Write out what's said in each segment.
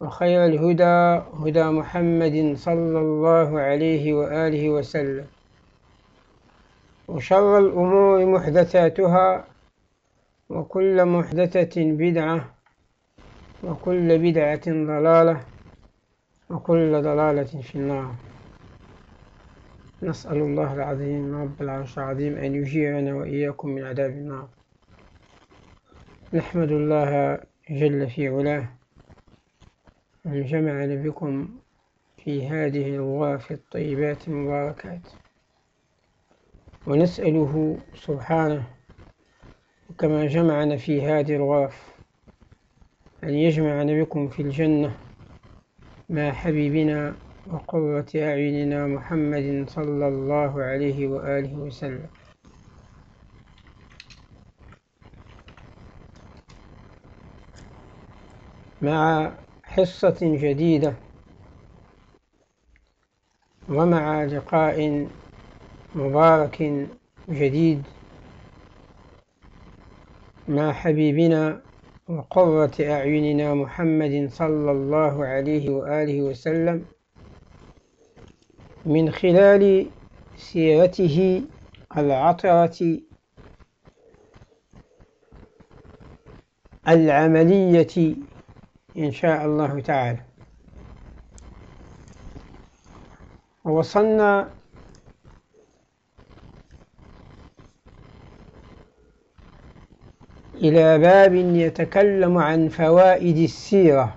وخير الهدى هدى محمد صلى الله عليه وآله وسلم. وشر الأمور محدثاتها وكل محدثة بدعة وكل بدعة ضلالة وكل ضلالة في النار. نسأل الله العظيم رب العرش العظيم أن يجيرنا وإياكم من عذاب النار. نحمد الله جل في علاه. أن جمعنا بكم في هذه الغرف الطيبات المباركات ونسأله سبحانه كما جمعنا في هذه الغرف أن يجمعنا بكم في الجنة مع حبيبنا وقرة أعيننا محمد صلى الله عليه وآله وسلم. مع حصة جديدة. ومع لقاء مبارك جديد مع حبيبنا وقرة أعيننا محمد صلى الله عليه وآله وسلم من خلال سيرته العطرة العملية إن شاء الله تعالى. وصلنا إلى باب يتكلم عن فوائد السيرة.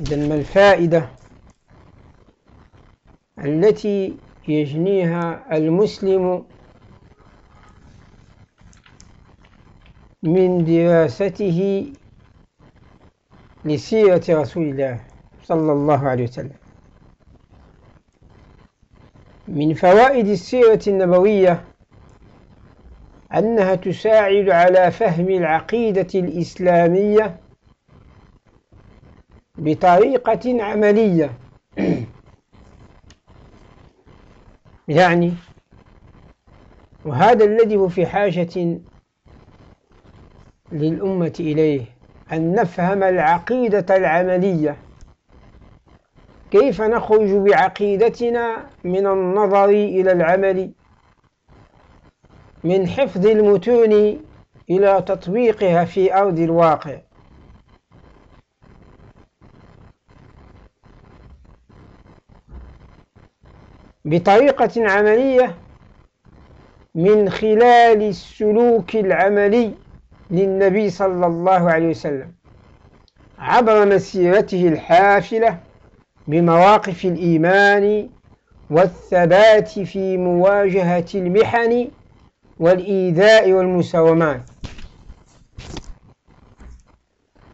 إذا ما الفائدة التي يجنيها المسلم من دراسته لسيرة رسول الله صلى الله عليه وسلم. من فوائد السيرة النبوية أنها تساعد على فهم العقيدة الإسلامية بطريقة عملية. يعني وهذا الذي هو في حاجة للأمة إليه. أن نفهم العقيدة العملية. كيف نخرج بعقيدتنا من النظر إلى العمل؟ من حفظ المتون إلى تطبيقها في أرض الواقع. بطريقة عملية من خلال السلوك العملي. للنبي صلى الله عليه وسلم عبر مسيرته الحافلة بمواقف الإيمان والثبات في مواجهة المحن والإيذاء والمساومات.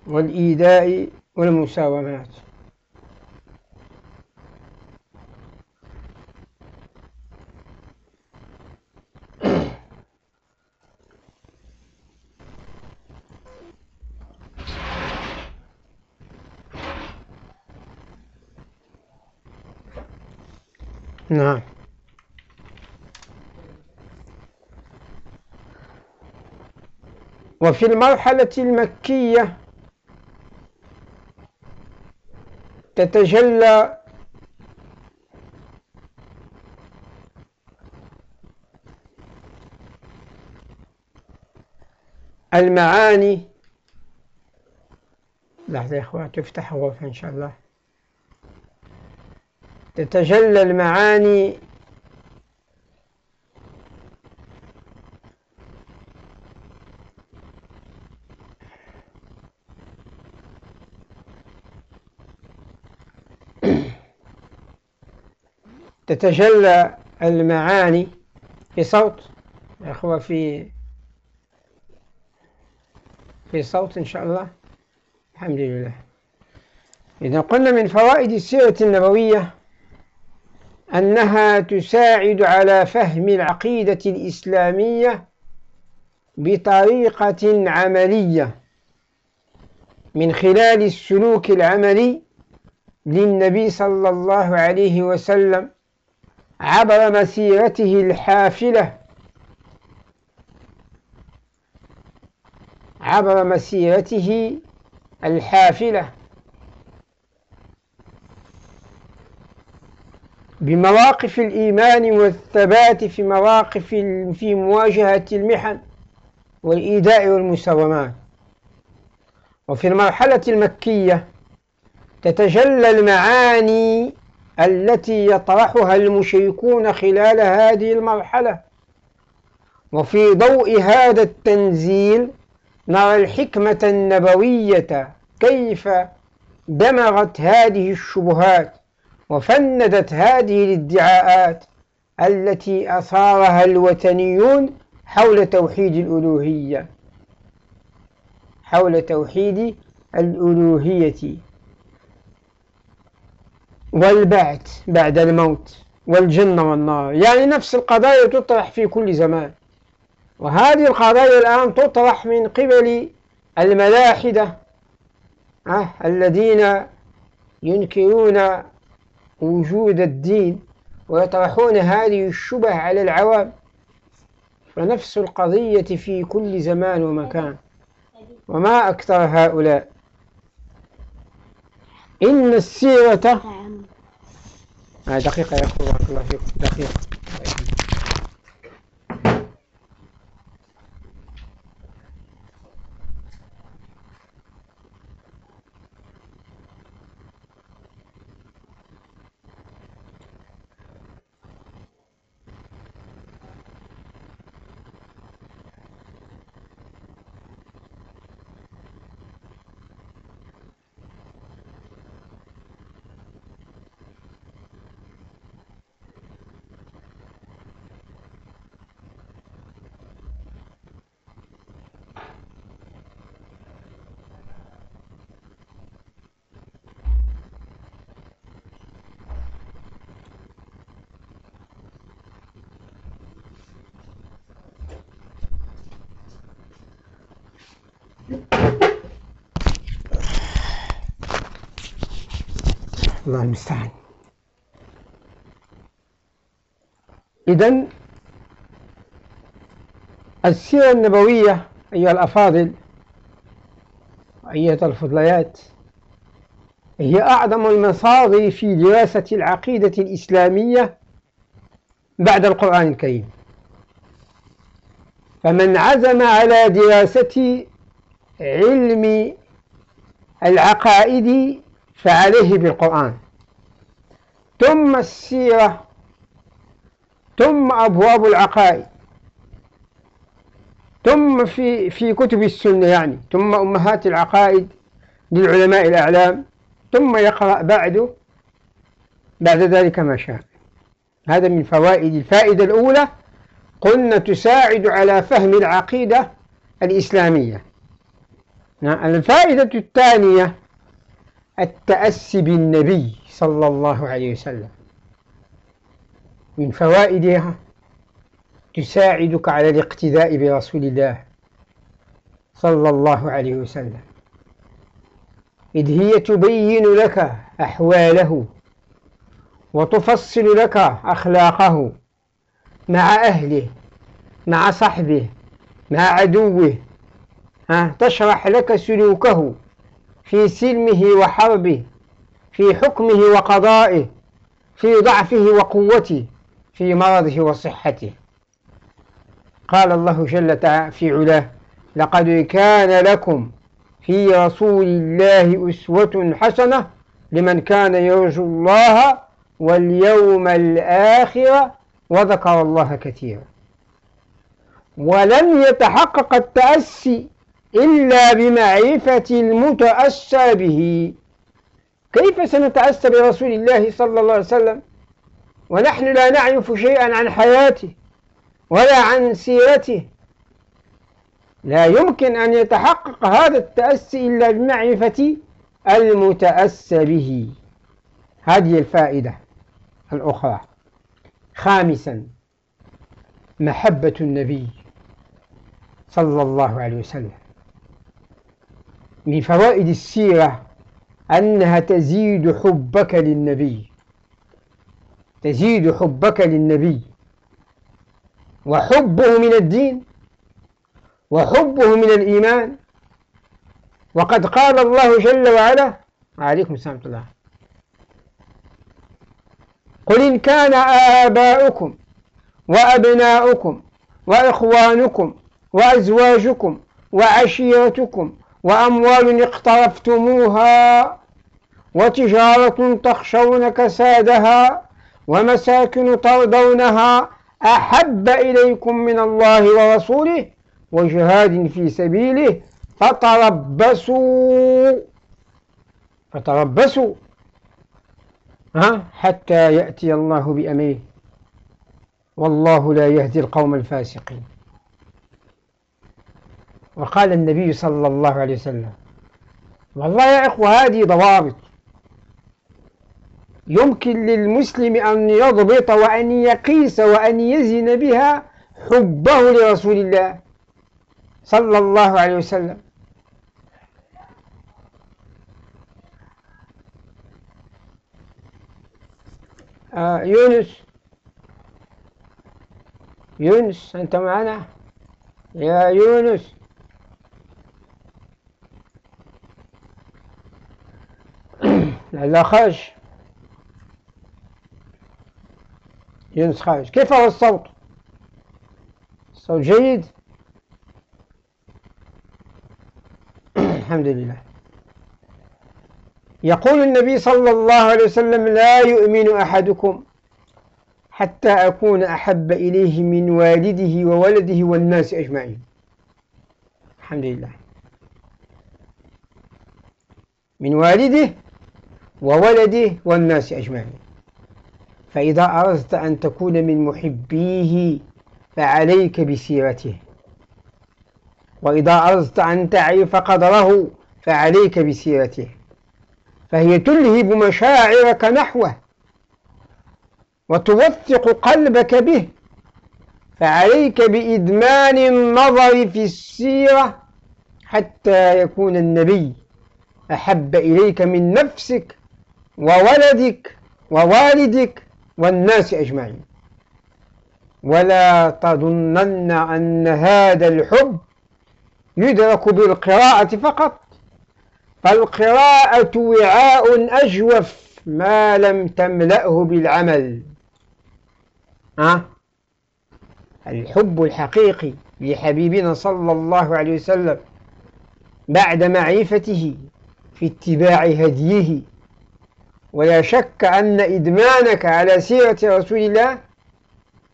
والإيذاء والمساومات. نعم. وفي المرحلة المكية تتجلى المعاني. لحظة يا إخوان تفتح غرفة إن شاء الله. تتجلى المعاني تتجلى المعاني في صوت. أخوة في في صوت إن شاء الله. الحمد لله. إذا قلنا من فوائد السيرة النبوية أنها تساعد على فهم العقيدة الإسلامية بطريقة عملية من خلال السلوك العملي للنبي صلى الله عليه وسلم عبر مسيرته الحافلة. عبر مسيرته الحافلة. بمواقف الإيمان والثبات في مواقف في مواجهة المحن والإيذاء والمساومات. وفي المرحلة المكية تتجلى المعاني التي يطرحها المشركون خلال هذه المرحلة. وفي ضوء هذا التنزيل نرى الحكمة النبوية كيف دمغت هذه الشبهات. وفندت هذه الادعاءات التي أثارها الوثنيون حول توحيد الألوهية. حول توحيد الألوهية. والبعث بعد الموت. والجنة والنار. يعني نفس القضايا تطرح في كل زمان. وهذه القضايا الآن تطرح من قبل الملاحدة أه الذين ينكرون وجود الدين ويطرحون هذه الشبه على العوام. فنفس القضية في كل زمان ومكان. وما أكثر هؤلاء. إن السيرة دقيقة يا أخو بارك الله فيكم دقيقة. الله المستعان. إذا السيرة النبوية أيها الأفاضل أيها الفضليات هي أعظم المصادر في دراسة العقيدة الإسلامية بعد القرآن الكريم. فمن عزم على دراسة علم العقائد فعليه بالقرآن. ثم السيرة ثم أبواب العقائد ثم في في كتب السنة يعني ثم أمهات العقائد للعلماء الأعلام ثم يقرأ بعده بعد ذلك ما شاء. هذا من فوائد الفائدة الأولى قلنا تساعد على فهم العقيدة الإسلامية. الفائدة الثانية التأسي بالنبي صلى الله عليه وسلم. من فوائدها تساعدك على الاقتداء برسول الله صلى الله عليه وسلم. إذ هي تبين لك أحواله وتفصل لك أخلاقه مع أهله مع صحبه مع عدوه تشرح لك سلوكه في سلمه وحربه في حكمه وقضائه في ضعفه وقوته في مرضه وصحته. قال الله جل في علاه لقد كان لكم في رسول الله أسوة حسنة لمن كان يرجو الله واليوم الآخر وذكر الله كثيرا. ولن يتحقق التأسي إلا بمعرفة المتأسى به كيف سنتأسى برسول الله صلى الله عليه وسلم؟ ونحن لا نعرف شيئا عن حياته ولا عن سيرته. لا يمكن أن يتحقق هذا التأسي إلا بمعرفة المتأسى به هذه الفائدة الأخرى. خامسا محبة النبي صلى الله عليه وسلم. من فوائد السيرة أنها تزيد حبك للنبي. تزيد حبك للنبي. وحبه من الدين. وحبه من الإيمان. وقد قال الله جل وعلا عليكم السلام الله. قل إن كان آباؤكم وأبناؤكم وإخوانكم وأزواجكم وعشيرتكم وأموال اقترفتموها وتجارة تخشون كسادها ومساكن ترضونها أحب إليكم من الله ورسوله وجهاد في سبيله فتربصوا. فتربصوا. ها؟ حتى يأتي الله بأمره. والله لا يهدي القوم الفاسقين. وقال النبي صلى الله عليه وسلم والله يا إخوة هذه ضوابط. يمكن للمسلم أن يضبط وأن يقيس وأن يزن بها حبه لرسول الله صلى الله عليه وسلم. آه يونس. يونس أنت معنا؟ يا يونس. لا خرج يونس خارج. كيف هو الصوت؟ الصوت جيد؟ الحمد لله. يقول النبي صلى الله عليه وسلم لا يؤمن أحدكم حتى أكون أحب إليه من والده وولده والناس أجمعين. الحمد لله. من والده وولده والناس أجمعين. فإذا أردت أن تكون من محبيه فعليك بسيرته. وإذا أردت أن تعرف قدره فعليك بسيرته. فهي تلهب مشاعرك نحوه وتوثق قلبك به. فعليك بإدمان النظر في السيرة حتى يكون النبي أحب إليك من نفسك وولدك ووالدك والناس أجمعين ولا تظنن أن هذا الحب يدرك بالقراءة فقط فالقراءة وعاء أجوف ما لم تملأه بالعمل أه؟ الحب الحقيقي لحبيبنا صلى الله عليه وسلم بعد معرفته في اتباع هديه ولا شك أن إدمانك على سيرة رسول الله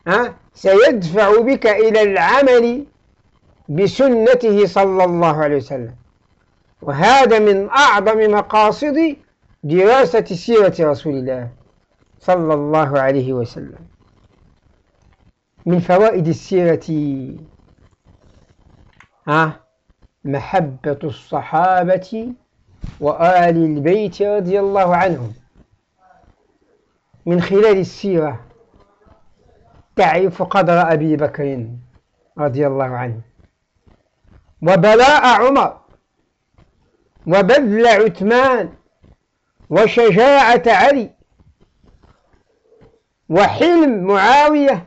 أه؟ سيدفع بك إلى العمل بسنته صلى الله عليه وسلم وهذا من أعظم مقاصد دراسة سيرة رسول الله صلى الله عليه وسلم من فوائد السيرة ها محبة الصحابة وآل البيت رضي الله عنهم من خلال السيرة تعرف قدر أبي بكر رضي الله عنه. وبلاء عمر وبذل عثمان وشجاعة علي وحلم معاوية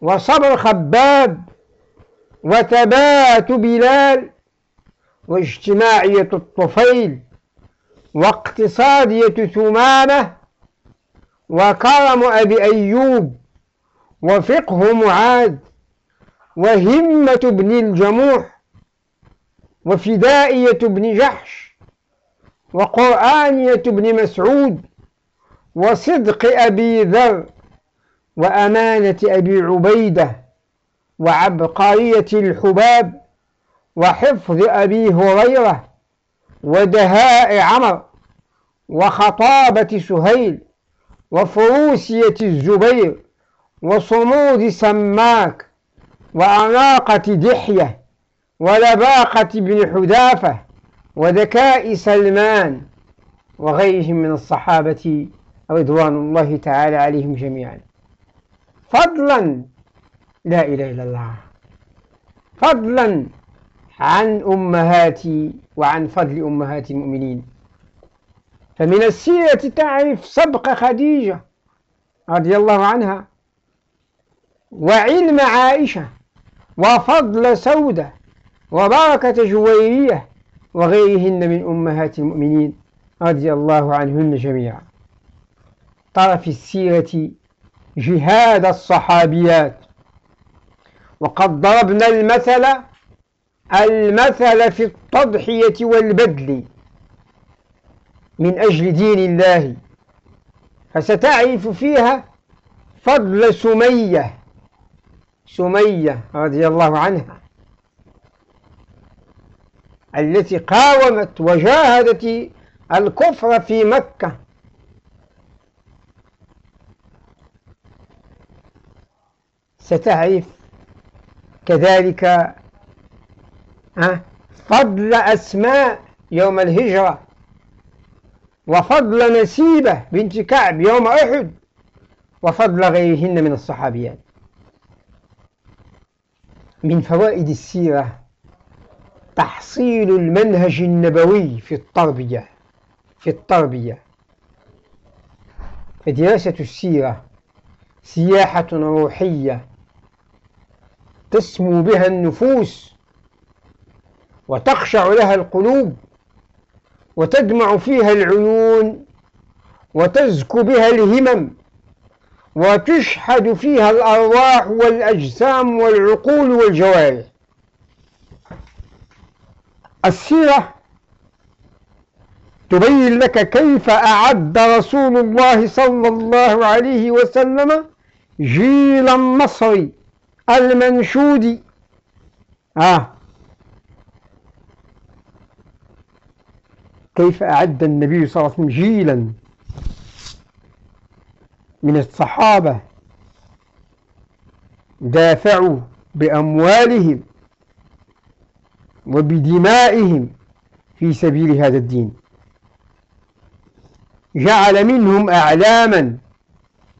وصبر خباب وثبات بلال واجتماعية الطفيل واقتصادية ثمامة وكرم أبي أيوب وفقه معاذ وهمة ابن الجموح وفدائية ابن جحش وقرآنية ابن مسعود وصدق أبي ذر وأمانة أبي عبيدة وعبقرية الحباب وحفظ أبي هريرة ودهاء عمر وخطابة سهيل وفروسية الزبير وصمود سماك وأناقة دحية ولباقة بن حذافة وذكاء سلمان وغيرهم من الصحابة رضوان الله تعالى عليهم جميعا. فضلا لا إله إلا الله. فضلا عن أمهات وعن فضل أمهات المؤمنين. فمن السيرة تعرف سبق خديجة رضي الله عنها وعلم عائشة وفضل سودة وبركة جويرية وغيرهن من أمهات المؤمنين رضي الله عنهن جميعا. طرف السيرة جهاد الصحابيات. وقد ضربنا المثل المثل في التضحية والبذل من أجل دين الله. فستعرف فيها فضل سمية. سمية رضي الله عنها. التي قاومت وجاهدت الكفر في مكة. ستعرف كذلك فضل أسماء يوم الهجرة. وفضل نسيبة بنت كعب يوم أحد وفضل غيرهن من الصحابيات. من فوائد السيرة تحصيل المنهج النبوي في التربية في التربية. فدراسة السيرة سياحة روحية تسمو بها النفوس وتخشع لها القلوب. وتدمع فيها العيون وتزكو بها الهمم وتشحد فيها الأرواح والأجسام والعقول والجوارح. السيرة تبين لك كيف أعد رسول الله صلى الله عليه وسلم جيل النصر المنشود آه. كيف أعد النبي صلى الله عليه وسلم جيلا من الصحابة؟ دافعوا بأموالهم وبدمائهم في سبيل هذا الدين. جعل منهم أعلاما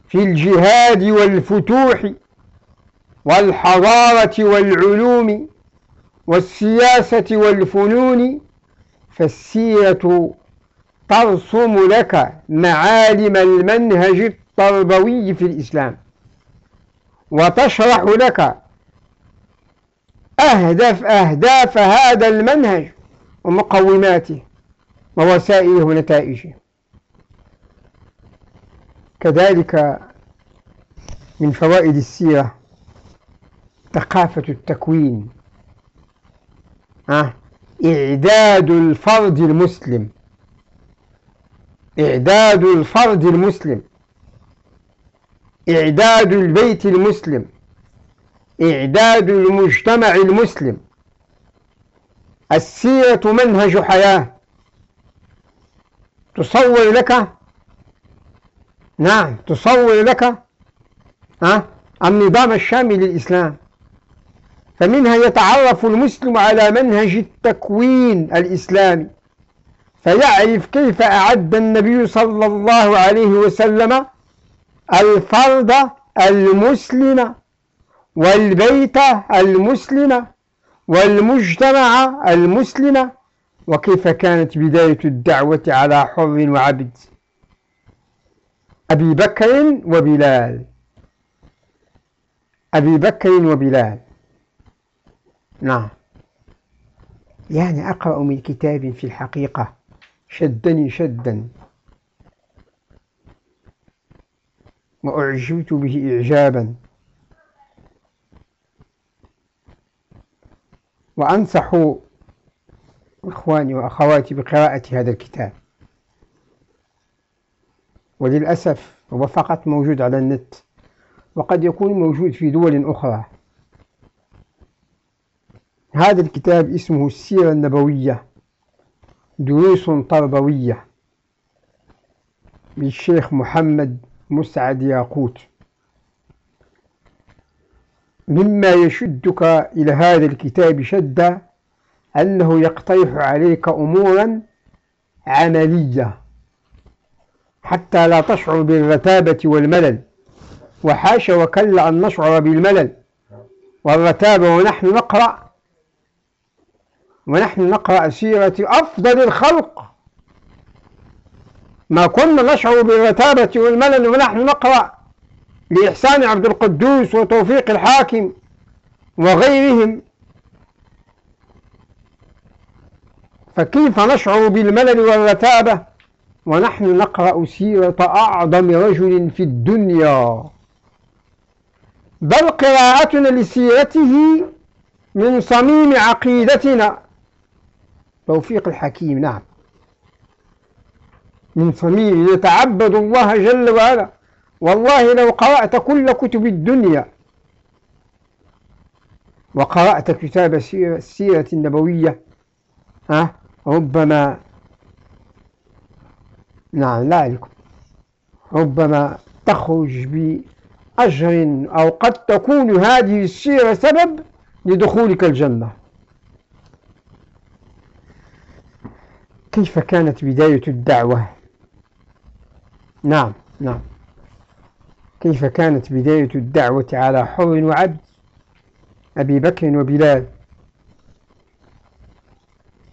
في الجهاد والفتوح والحضارة والعلوم والسياسة والفنون فالسيرة ترسم لك معالم المنهج التربوي في الإسلام وتشرح لك أهداف أهداف هذا المنهج ومقوماته ووسائله ونتائجه. كذلك من فوائد السيرة ثقافة التكوين. أه إعداد الفرد المسلم. إعداد الفرد المسلم. إعداد البيت المسلم. إعداد المجتمع المسلم. السيرة منهج حياة. تصور لك؟ نعم تصور لك؟ أه؟ النظام الشامل للإسلام. فمنها يتعرف المسلم على منهج التكوين الإسلامي فيعرف كيف أعد النبي صلى الله عليه وسلم الفرد المسلم والبيت المسلم والمجتمع المسلم وكيف كانت بداية الدعوة على حر وعبد. أبي بكر وبلال. أبي بكر وبلال. نعم. يعني أقرأ من كتاب في الحقيقة شدني شدا. وأعجبت به إعجابا. وأنصح إخواني وأخواتي بقراءة هذا الكتاب. وللأسف هو فقط موجود على النت وقد يكون موجود في دول أخرى. هذا الكتاب اسمه السيرة النبوية. دروس تربوية للشيخ محمد مسعد ياقوت. مما يشدك إلى هذا الكتاب شدة أنه يقترح عليك أمورا عملية. حتى لا تشعر بالرتابة والملل. وحاشا وكلا أن نشعر بالملل. والرتابة ونحن نقرأ ونحن نقرأ سيرة أفضل الخلق. ما كنا نشعر بالرتابة والملل ونحن نقرأ لإحسان عبد القدوس وتوفيق الحاكم وغيرهم. فكيف نشعر بالملل والرتابة ونحن نقرأ سيرة أعظم رجل في الدنيا؟ بل قراءتنا لسيرته من صميم عقيدتنا توفيق الحكيم نعم. من صميم يتعبد الله جل وعلا. والله لو قرأت كل كتب الدنيا وقرأت كتاب السيرة النبوية ها ربما نعم لا عليكم ربما تخرج بأجر أو قد تكون هذه السيرة سبب لدخولك الجنة. كيف كانت بداية الدعوة؟ نعم نعم. كيف كانت بداية الدعوة على حر وعبد؟ أبي بكر وبلال.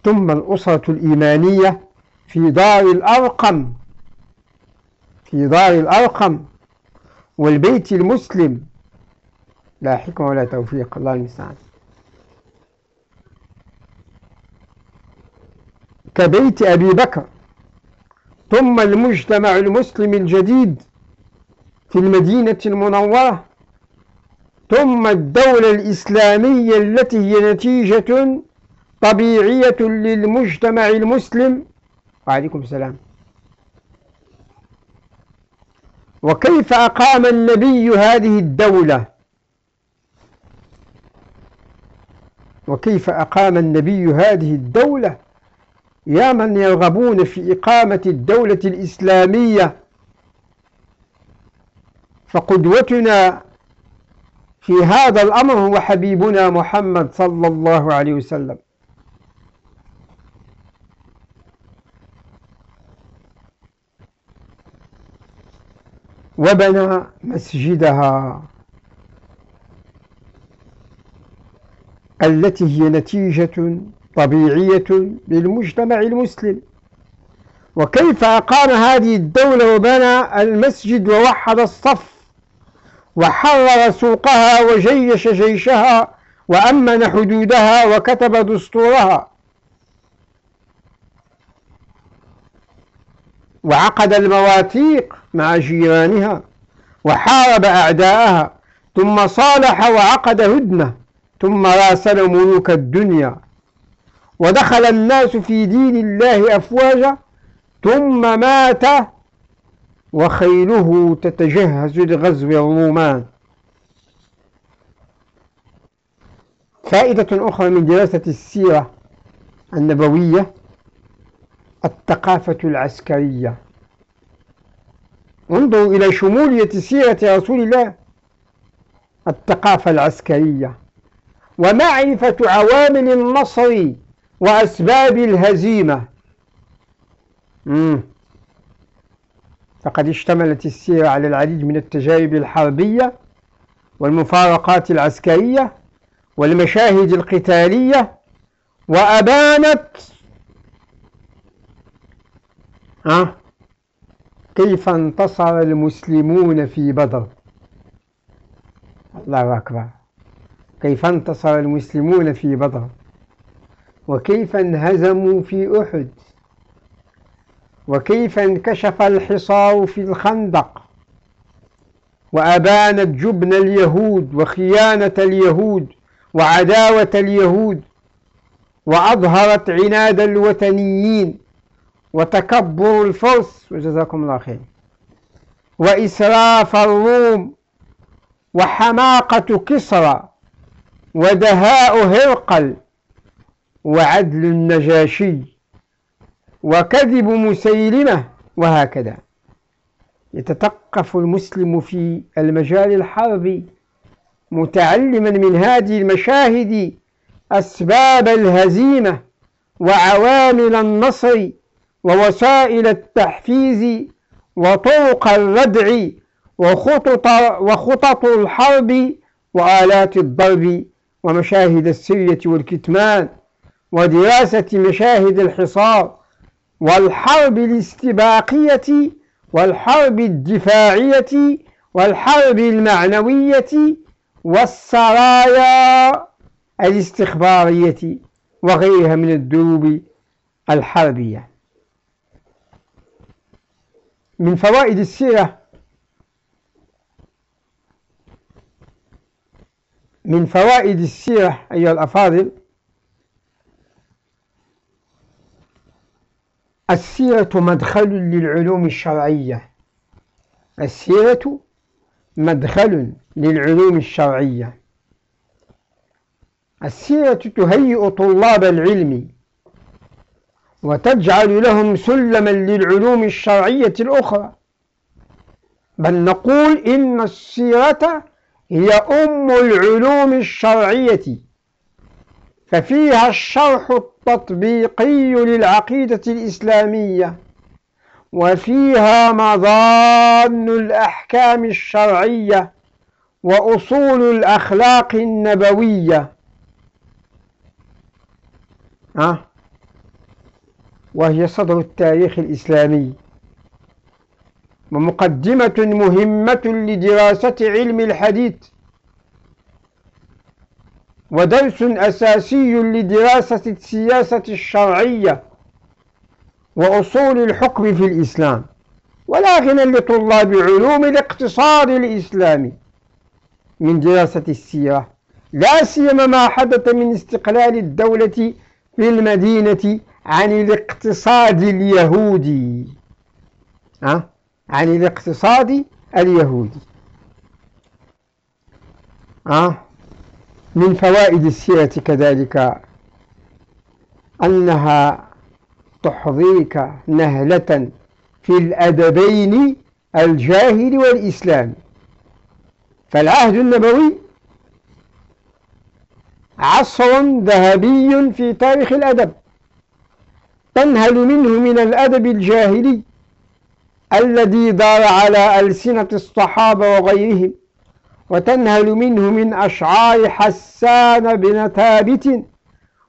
ثم الأسرة الإيمانية في دار الأرقم. في دار الأرقم. والبيت المسلم. لا حكمة ولا توفيق الله المستعان. كبيت أبي بكر ثم المجتمع المسلم الجديد في المدينة المنورة ثم الدولة الإسلامية التي هي نتيجة طبيعية للمجتمع المسلم. وعليكم السلام. وكيف أقام النبي هذه الدولة؟ وكيف أقام النبي هذه الدولة؟ يا من يرغبون في إقامة الدولة الإسلامية فقدوتنا في هذا الأمر هو حبيبنا محمد صلى الله عليه وسلم. وبنى مسجدها التي هي نتيجة طبيعية للمجتمع المسلم. وكيف أقام هذه الدولة وبنى المسجد ووحد الصف وحرر سوقها وجيش جيشها وأمن حدودها وكتب دستورها وعقد المواثيق مع جيرانها وحارب أعداءها ثم صالح وعقد هدنة ثم راسل ملوك الدنيا. ودخل الناس في دين الله أفواجا ثم مات وخيله تتجهز لغزو الرومان. فائدة أخرى من دراسة السيرة النبوية الثقافة العسكرية. انظروا إلى شمولية سيرة رسول الله الثقافة العسكرية. ومعرفة عوامل النصر وأسباب الهزيمة. فقد اشتملت السيرة على العديد من التجارب الحربية والمفارقات العسكرية والمشاهد القتالية وأبانت. كيف انتصر المسلمون في بدر؟ الله أكبر. كيف انتصر المسلمون في بدر؟ وكيف انهزموا في أحد؟ وكيف انكشف الحصار في الخندق؟ وأبانت جبن اليهود وخيانة اليهود وعداوة اليهود وأظهرت عناد الوثنيين وتكبر الفرس. وجزاكم الله خير. وإسراف الروم وحماقة كسرى ودهاء هرقل وعدل النجاشي وكذب مسيلمة وهكذا. يتثقف المسلم في المجال الحربي متعلما من هذه المشاهد أسباب الهزيمة وعوامل النصر ووسائل التحفيز وطرق الردع وخطط, وخطط الحرب وآلات الضرب ومشاهد السرية والكتمان. ودراسة مشاهد الحصار والحرب الاستباقية والحرب الدفاعية والحرب المعنوية والسرايا الاستخبارية وغيرها من الدروب الحربية. من فوائد السيرة من فوائد السيرة أيها الأفاضل السيرة مدخل للعلوم الشرعية. السيرة مدخل للعلوم الشرعية. السيرة تهيئ طلاب العلم وتجعل لهم سلما للعلوم الشرعية الأخرى. بل نقول إن السيرة هي أم العلوم الشرعية ففيها الشرح التطبيقي للعقيدة الإسلامية وفيها مظان الأحكام الشرعية وأصول الأخلاق النبوية. أه؟ وهي صدر التاريخ الإسلامي. ومقدمة مهمة لدراسة علم الحديث. ودرس أساسي لدراسة السياسة الشرعية وأصول الحكم في الإسلام ولا غنى لطلاب علوم الاقتصاد الإسلامي من دراسة السيرة لا سيما ما حدث من استقلال الدولة في المدينة عن الاقتصاد اليهودي أه؟ عن الاقتصاد اليهودي أه؟ من فوائد السيرة كذلك أنها تحظيك نهلة في الأدبين الجاهل والإسلام. فالعهد النبوي عصر ذهبي في تاريخ الأدب تنهل منه من الأدب الجاهلي الذي دار على ألسنة الصحابة وغيرهم. وتنهل منه من أشعار حسان بن ثابت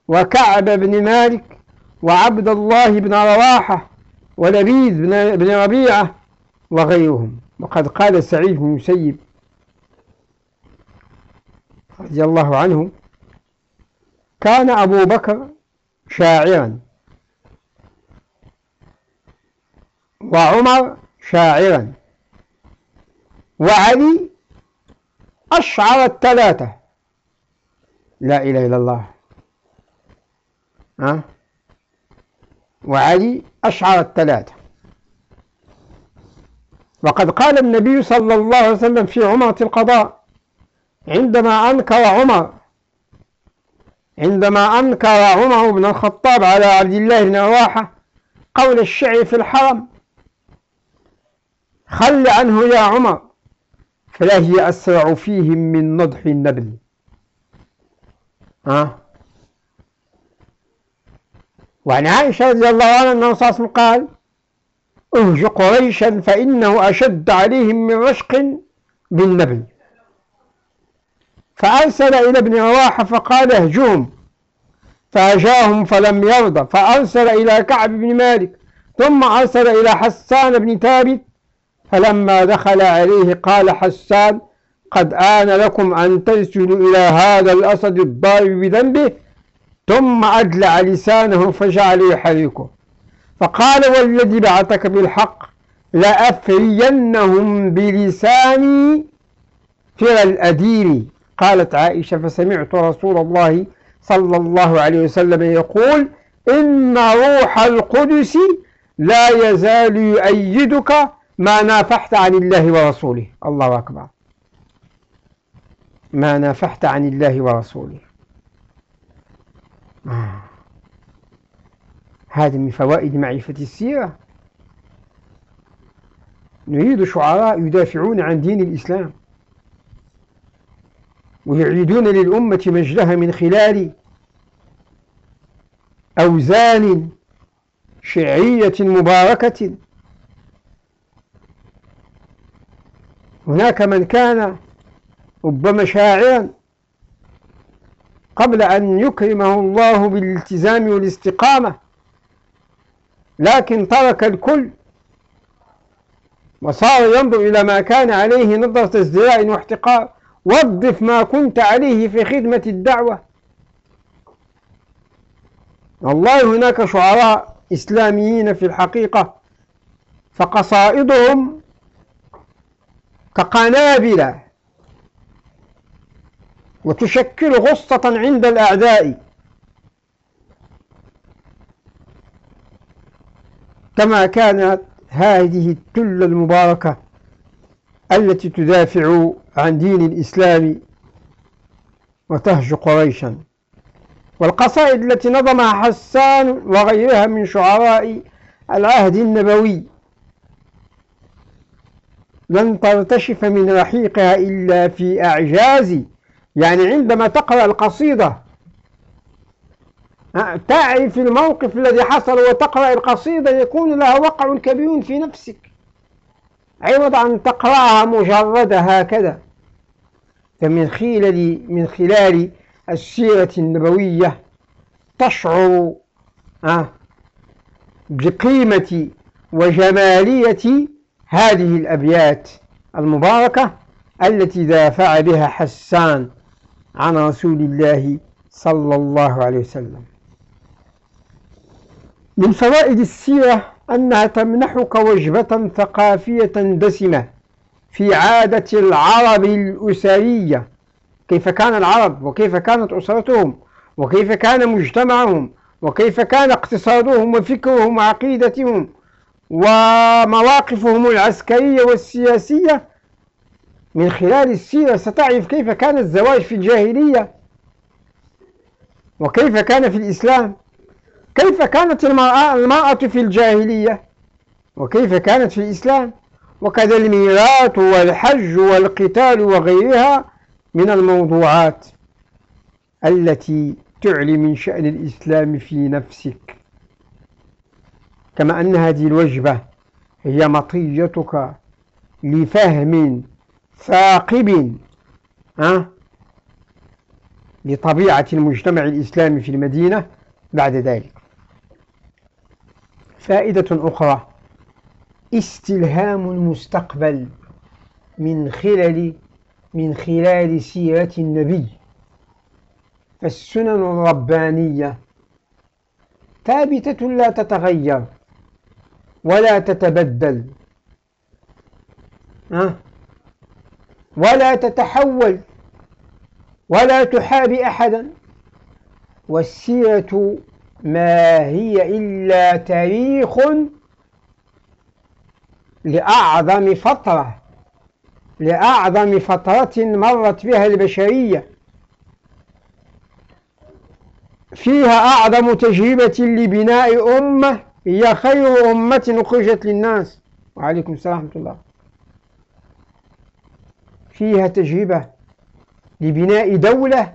وكعب بن مالك وعبد الله بن رواحة ولبيد بن ربيعة وغيرهم. وقد قال سعيد بن مسيب رضي الله عنه كان أبو بكر شاعرا وعمر شاعرا وعلي أشعر الثلاثة لا إله إلا الله. ها؟ وعلي أشعر الثلاثة وقد قال النبي صلى الله عليه وسلم في عمرة القضاء عندما أنكر عمر عندما أنكر عمر بن الخطاب على عبد الله بن رواحة قول الشعر في الحرم خل عنه يا عمر. فلا هي أسرع فيهم من نضح النبل. ها؟ وعن عائشة رضي الله عنها عليه وسلم قال أهج قريشا فإنه أشد عليهم من رشق بالنبل. فأرسل إلى ابن رواحة فقال اهجهم فهجاهم فلم يرضى فأرسل إلى كعب بن مالك ثم أرسل إلى حسان بن ثابت فلما دخل عليه قال حسان قد آن لكم أن ترسلوا إلى هذا الأسد الضارب بذنبه ثم أدلع لسانه فجعل يحركه فقال والذي بعثك بالحق لأفرينهم بلساني فر الأدير. قالت عائشة فسمعت رسول الله صلى الله عليه وسلم يقول إن روح القدس لا يزال يؤيدك ما نافحت عن الله ورسوله. الله أكبر. ما نافحت عن الله ورسوله. آه. هذا من فوائد معرفة السيرة. نريد شعراء يدافعون عن دين الإسلام. ويعيدون للأمة مجدها من خلال أوزان شعرية مباركة. هناك من كان ربما شاعرا قبل أن يكرمه الله بالالتزام والاستقامة لكن ترك الكل وصار ينظر إلى ما كان عليه نظرة ازدراء واحتقار. وظف ما كنت عليه في خدمة الدعوة. والله هناك شعراء إسلاميين في الحقيقة فقصائدهم كقنابل وتشكل غصة عند الأعداء. كما كانت هذه التلة المباركة التي تدافع عن دين الإسلام وتهج قريشا. والقصائد التي نظمها حسان وغيرها من شعراء العهد النبوي. لن ترتشف من رحيقها إلا في أعجاز. يعني عندما تقرأ القصيدة تعرف الموقف الذي حصل وتقرأ القصيدة يكون لها وقع كبير في نفسك. عوض أن تقرأها مجرد هكذا. فمن خلال من خلال السيرة النبوية تشعر بقيمة وجمالية هذه الأبيات المباركة التي دافع بها حسان عن رسول الله صلى الله عليه وسلم. من فوائد السيرة أنها تمنحك وجبة ثقافية دسمة في عادة العرب الأسرية. كيف كان العرب؟ وكيف كانت أسرتهم؟ وكيف كان مجتمعهم؟ وكيف كان اقتصادهم وفكرهم وعقيدتهم؟ ومواقفهم العسكرية والسياسية من خلال السيرة ستعرف كيف كان الزواج في الجاهلية وكيف كان في الإسلام. كيف كانت المرأة, المرأة في الجاهلية وكيف كانت في الإسلام. وكذا الميراث والحج والقتال وغيرها من الموضوعات التي تعلي من شأن الإسلام في نفسك. كما أن هذه الوجبة هي مطيتك لفهم ثاقب أه؟ لطبيعة المجتمع الإسلامي في المدينة بعد ذلك. فائدة أخرى استلهام المستقبل من خلال من خلال سيرة النبي. فالسنن الربانية ثابتة لا تتغير. ولا تتبدل. أه؟ ولا تتحول. ولا تحابي أحدا. والسيرة ما هي إلا تاريخ لأعظم فترة. لأعظم فترة مرت بها البشرية. فيها أعظم تجربة لبناء أمة. هي خير أمة أخرجت للناس. وعليكم السلام ورحمة الله. فيها تجربة لبناء دولة.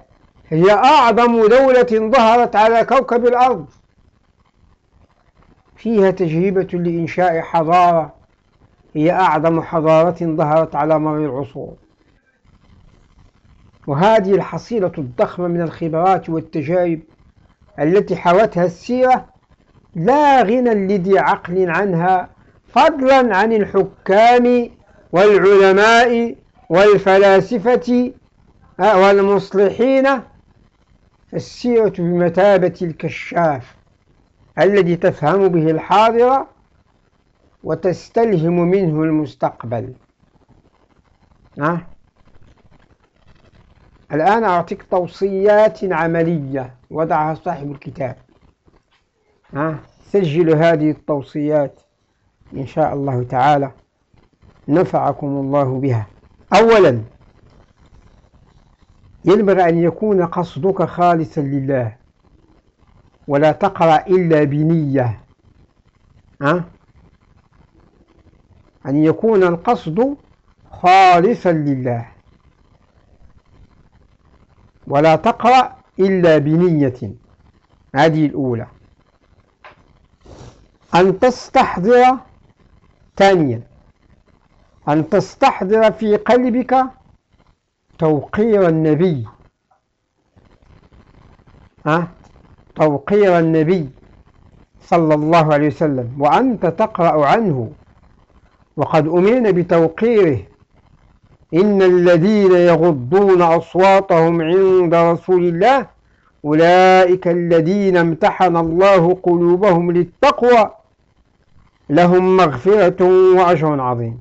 هي أعظم دولة ظهرت على كوكب الأرض. فيها تجربة لإنشاء حضارة. هي أعظم حضارة ظهرت على مر العصور. وهذه الحصيلة الضخمة من الخبرات والتجارب التي حوتها السيرة لا غنى لذي عقل عنها فضلا عن الحكام والعلماء والفلاسفة والمصلحين. السيرة بمثابة الكشاف الذي تفهم به الحاضر وتستلهم منه المستقبل. أه؟ الآن أعطيك توصيات عملية وضعها صاحب الكتاب. أه؟ سجل هذه التوصيات إن شاء الله تعالى. نفعكم الله بها. أولا ينبغي أن يكون قصدك خالصا لله. ولا تقرأ إلا بنية. أه؟ أن يكون القصد خالصا لله. ولا تقرأ إلا بنية. هذه الأولى. أن تستحضر ثانيا أن تستحضر في قلبك توقير النبي. أه؟ توقير النبي صلى الله عليه وسلم. وأنت تقرأ عنه. وقد أمرنا بتوقيره. إن الذين يغضون أصواتهم عند رسول الله أولئك الذين امتحن الله قلوبهم للتقوى. لهم مغفرة وأجر عظيم.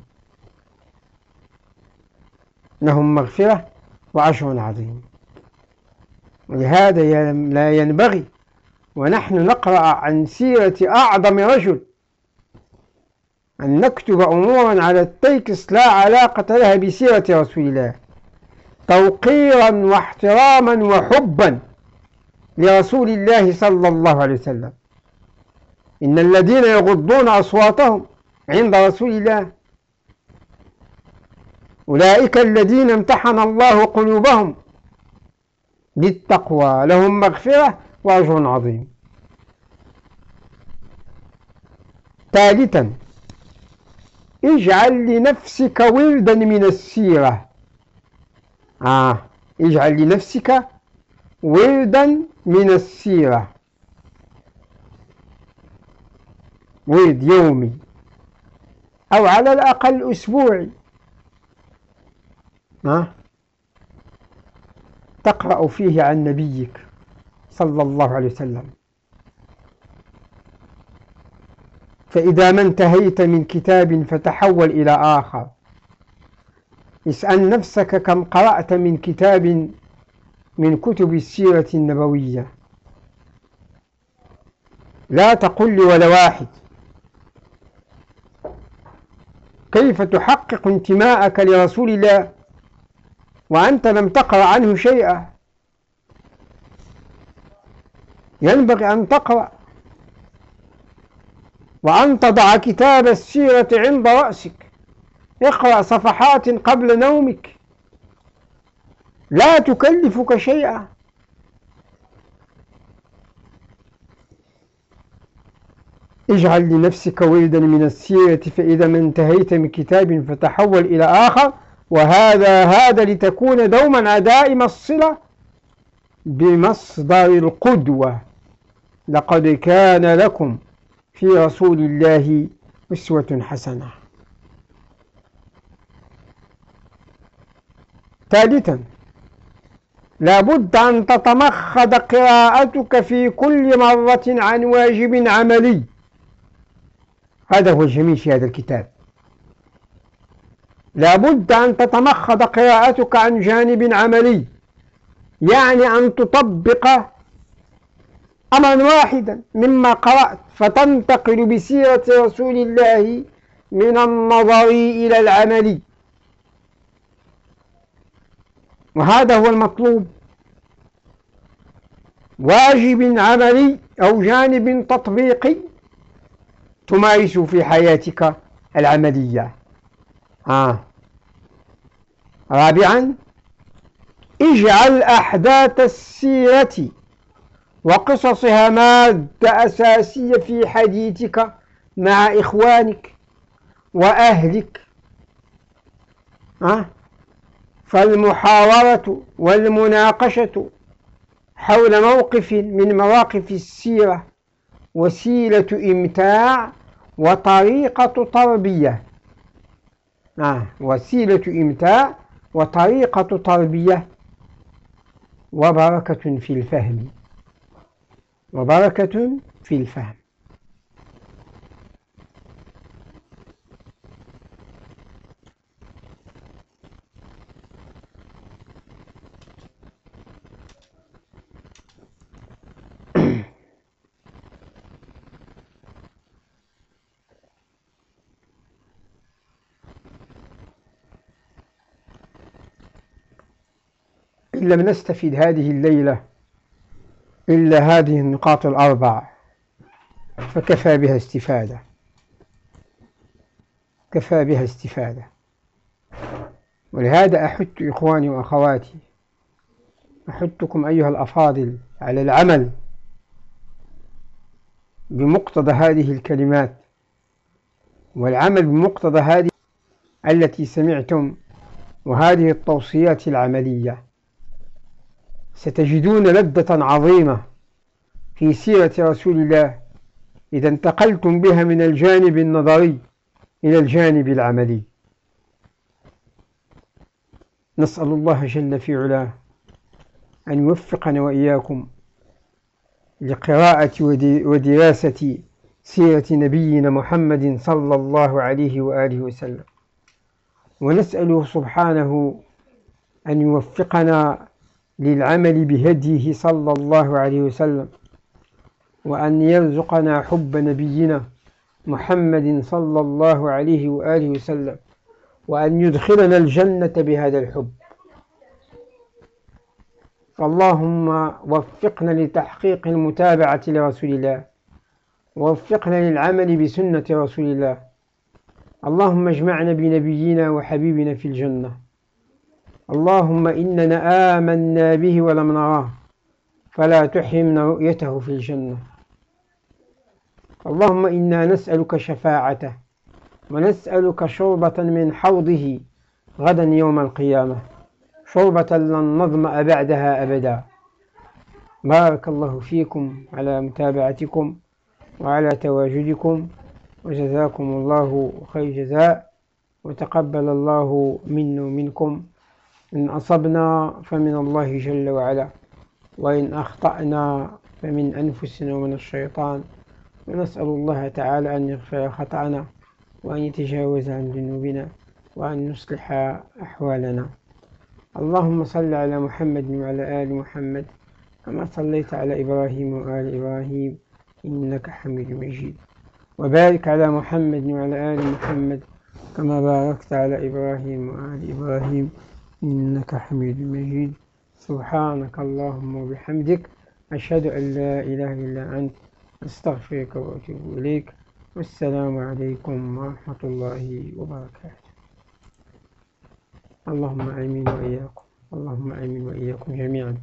لهم مغفرة وأجر عظيم. ولهذا لا ينبغي ونحن نقرأ عن سيرة أعظم رجل. أن نكتب أمورا على التيكس لا علاقة لها بسيرة رسول الله. توقيرا واحتراما وحبا لرسول الله صلى الله عليه وسلم. إن الذين يغضون أصواتهم عند رسول الله. أولئك الذين امتحن الله قلوبهم للتقوى لهم مغفرة وأجر عظيم. ثالثا اجعل لنفسك وردا من السيرة. آه اجعل لنفسك وردا من السيرة. ورد يومي أو على الأقل أسبوعي. آه تقرأ فيه عن نبيك صلى الله عليه وسلم. فإذا ما انتهيت من كتاب فتحول إلى آخر. اسأل نفسك كم قرأت من كتاب من كتب السيرة النبوية. لا تقل ولا واحد. كيف تحقق انتماءك لرسول الله؟ وأنت لم تقرأ عنه شيئا؟ ينبغي أن تقرأ. وأن تضع كتاب السيرة عند رأسك. اقرأ صفحات قبل نومك. لا تكلفك شيئا. اجعل لنفسك وردا من السيرة فإذا ما انتهيت من كتاب فتحول إلى آخر. وهذا هذا لتكون دوما دائم الصلة بمصدر القدوة. لقد كان لكم في رسول الله أسوة حسنة. ثالثا لابد أن تتمخض قراءتك في كل مرة عن واجب عملي. هذا هو الجميل في هذا الكتاب. لابد أن تتمخض قراءتك عن جانب عملي يعني أن تطبق أمرا واحدا مما قرأت فتنتقل بسيرة رسول الله من النظر إلى العمل. وهذا هو المطلوب. واجب عملي أو جانب تطبيقي تمارس في حياتك العملية آه. رابعا اجعل أحداث السيرة وقصصها مادة أساسية في حديثك مع إخوانك وأهلك أه؟ فالمحاورة والمناقشة حول موقف من مواقف السيرة وسيلة إمتاع وطريقة تربية. آه وسيلة إمتاع وطريقة تربية. وبركة في الفهم. وبركة في الفهم. لم نستفيد هذه الليلة إلا هذه النقاط الأربع فكفى بها استفادة. كفى بها استفادة. ولهذا أحث إخواني وأخواتي أحثكم أيها الأفاضل على العمل بمقتضى هذه الكلمات والعمل بمقتضى هذه التي سمعتم وهذه التوصيات العملية. ستجدون لذة عظيمة في سيرة رسول الله إذا انتقلتم بها من الجانب النظري إلى الجانب العملي. نسأل الله جل في علاه أن يوفقنا وإياكم لقراءة ودراسة سيرة نبينا محمد صلى الله عليه وآله وسلم. ونسأله سبحانه أن يوفقنا للعمل بهديه صلى الله عليه وسلم وأن يرزقنا حب نبينا محمد صلى الله عليه وآله وسلم وأن يدخلنا الجنة بهذا الحب. فاللهم وفقنا لتحقيق المتابعة لرسول الله ووفقنا للعمل بسنة رسول الله. اللهم اجمعنا بنبينا وحبيبنا في الجنة. اللهم إننا آمنا به ولم نراه. فلا تحرمنا رؤيته في الجنة. اللهم إنا نسألك شفاعته ونسألك شربة من حوضه غدا يوم القيامة. شربة لن نظمأ بعدها أبدا. بارك الله فيكم على متابعتكم وعلى تواجدكم وجزاكم الله خير جزاء وتقبل الله منا ومنكم. إن أصبنا فمن الله جل وعلا وإن أخطأنا فمن أنفسنا ومن الشيطان. ونسأل الله تعالى أن يغفر خطأنا وأن يتجاوز عن ذنوبنا وأن يصلح أحوالنا. اللهم صل على محمد وعلى آل محمد كما صليت على إبراهيم وآل إبراهيم إنك حميد مجيد. وبارك على محمد وعلى آل محمد كما باركت على إبراهيم وآل إبراهيم. إنك حميد مجيد. سبحانك اللهم وبحمدك أشهد أن لا إله إلا أنت أستغفرك وأتوب إليك. والسلام عليكم ورحمة الله وبركاته. اللهم آمين وإياكم اللهم آمين وإياكم جميعا.